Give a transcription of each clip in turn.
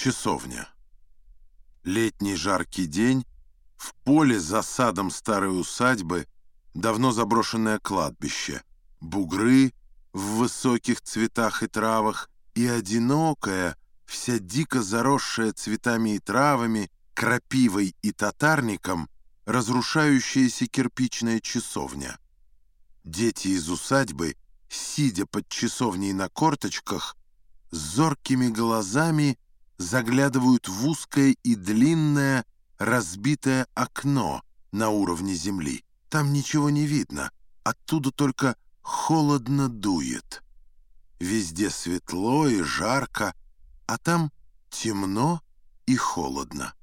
Часовня. Летний жаркий день. В поле за садом старой усадьбы давно заброшенное кладбище. Бугры в высоких цветах и травах и одинокая, вся дико заросшая цветами и травами, крапивой и татарником, разрушающаяся кирпичная часовня. Дети из усадьбы, сидя под часовней на корточках, зоркими глазами заглядывают в узкое и длинное разбитое окно на уровне земли. Там ничего не видно, оттуда только холодно дует. Везде светло и жарко, а там темно и холодно.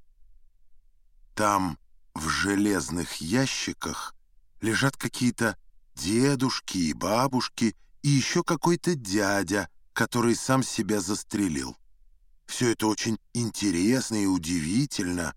Там в железных ящиках лежат какие-то дедушки и бабушки и еще какой-то дядя, который сам себя застрелил. Все это очень интересно и удивительно.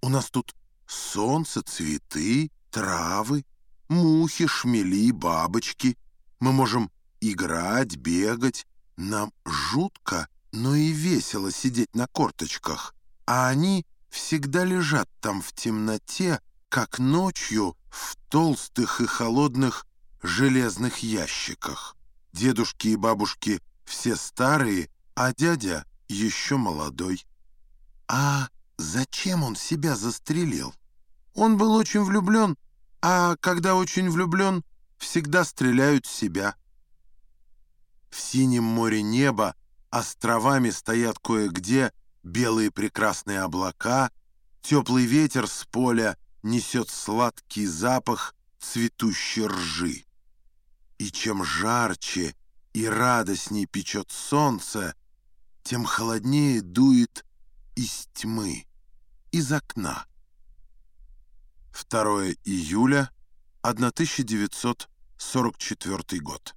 У нас тут солнце, цветы, травы, мухи, шмели, бабочки. Мы можем играть, бегать. Нам жутко, но и весело сидеть на корточках. А они всегда лежат там в темноте, как ночью в толстых и холодных железных ящиках. Дедушки и бабушки все старые, а дядя еще молодой. А зачем он себя застрелил? Он был очень влюблен, а когда очень влюблен, всегда стреляют себя. В синем море неба островами стоят кое-где белые прекрасные облака, теплый ветер с поля несет сладкий запах цветущей ржи. И чем жарче и радостней печет солнце, тем холоднее дует из тьмы, из окна. 2 июля 1944 год.